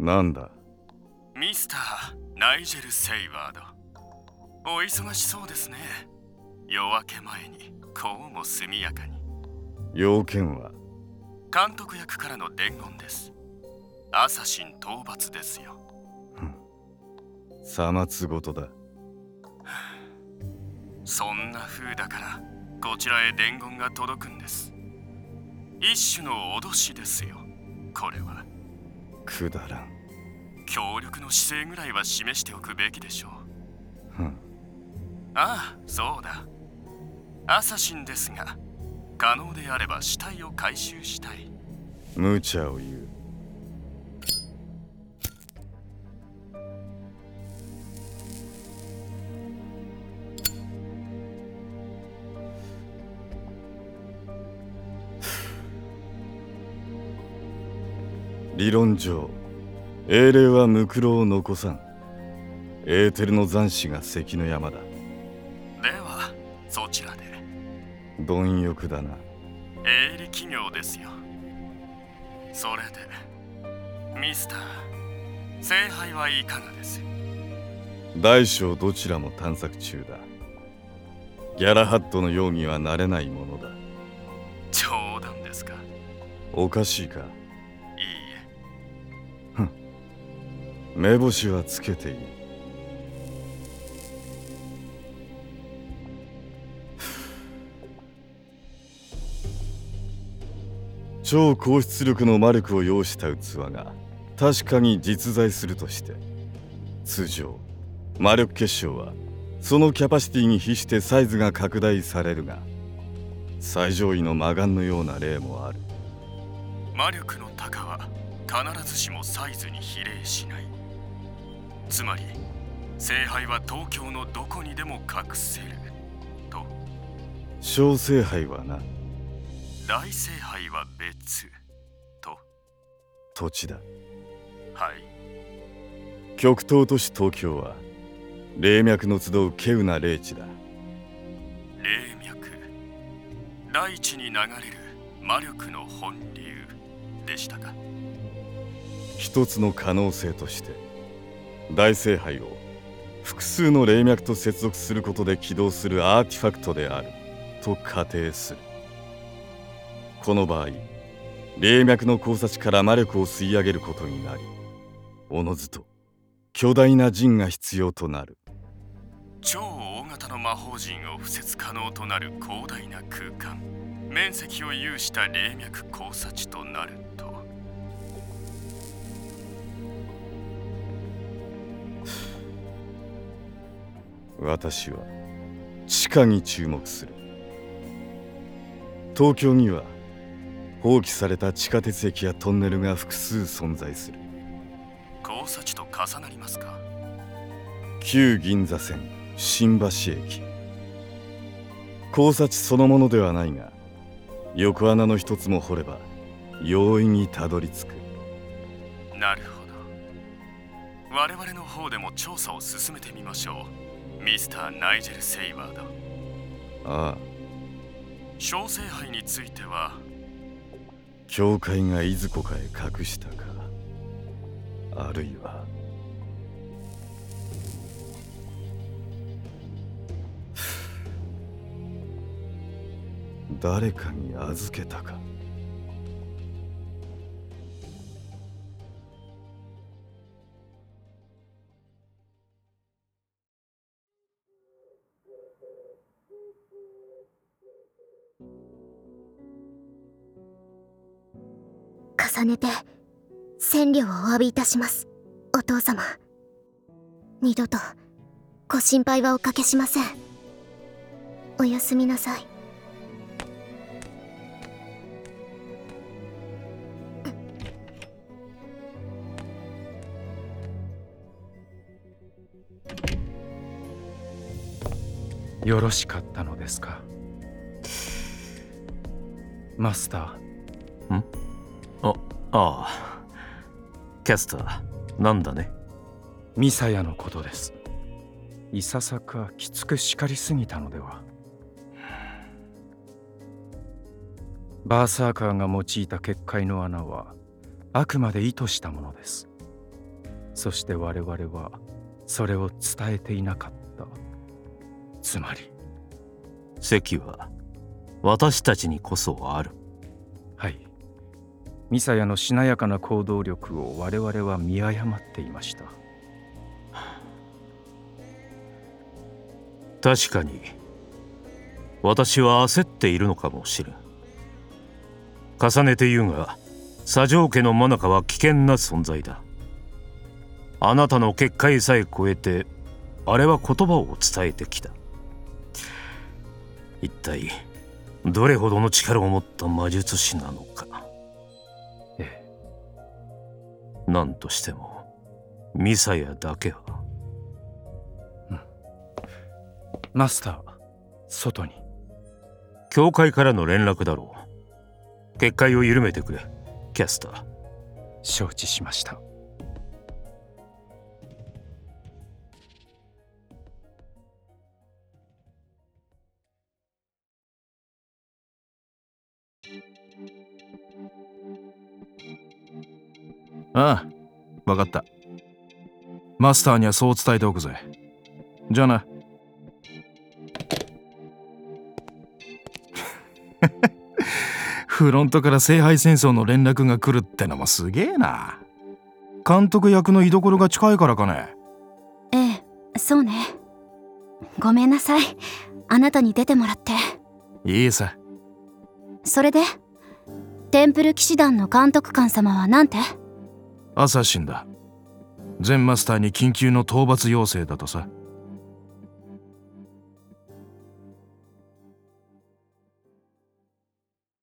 なんだ？ミスターナイジェル・セイワード。お忙しそうですね。夜明け前にこうも速やかに。要件は？監督役からの伝言です。アサシン討伐ですよ。さまつごとだ。そんな風だからこちらへ伝言が届くんです。一種の脅しですよこれは。くだらんの姿勢ぐらいは示しておくべきでしょう。ふん。ああそうだ。アサシンですが可能であれば死体を回収したい。無茶を言う。理論上英霊はムクロを残さん。エーテルの残滓が関の山だ。ではそちらで。貪欲だな。営利企業ですよ。それでミスター聖杯はいかがです？大小どちらも探索中だ。ギャラハットの容疑は慣れないものだ。冗談ですか。おかしいか？目星はつけている 超高出力の魔力を要した器が確かに実在するとして通常魔力結晶はそのキャパシティに比してサイズが拡大されるが最上位の魔眼のような例もある。魔力の高は必ずしもサイズに比例しない。つまり聖杯は東京のどこにでも隠せる。と。小聖杯はな。大聖杯は別。と。土地だ。はい。極東都市東京は霊脈の集う稀有な霊地だ。霊脈。大地に流れる魔力の本流でしたか。一つの可能性として大聖杯を複数の霊脈と接続することで起動するアーティファクトであると仮定する。この場合霊脈の交差地から魔力を吸い上げることになりおのずと巨大な陣が必要となる。超大型の魔法陣を敷設可能となる広大な空間。面積を有した霊脈交差地となると。私は地下に注目する。東京には放棄された地下鉄駅やトンネルが複数存在する。交差地と重なりますか？旧銀座線新橋駅。交差地そのものではないが横穴の一つも掘れば容易にたどり着く。なるほど。我々の方でも調査を進めてみましょうミスターナイジェル・セイワードああ。小聖杯については。教会がいずこかへ隠したか。あるいは。誰かに預けたか重ねて千両をお詫びいたします。お父様。二度とご心配はおかけしません。おやすみなさい。よろしかったのですか？マスターああ。キャスターなんだね？ミサヤのことです。いささかきつく叱りすぎたのでは。バーサーカーが用いた結界の穴はあくまで意図したものです。そして我々はそれを伝えていなかった。つまり。席は私たちにこそある。はいミサヤのしなやかな行動力を我々は見誤っていました。確かに私は焦っているのかもしれん。重ねて言うが左条家の真中は危険な存在だ。あなたの結界さえ超えてあれは言葉を伝えてきた。一体どれほどの力を持った魔術師なのか。何としてもミサヤだけは。マスター外に。教会からの連絡だろう。結界を緩めてくれキャスター。承知しましたああ分かった。マスターにはそう伝えておくぜ。じゃあな。フロントから聖杯戦争の連絡が来るってのもすげえな。監督役の居所が近いからかね。ええそうね。ごめんなさい。あなたに出てもらって。いいさ。それでテンプル騎士団の監督官様は何て？アサシンだ全マスターに緊急の討伐要請だとさ。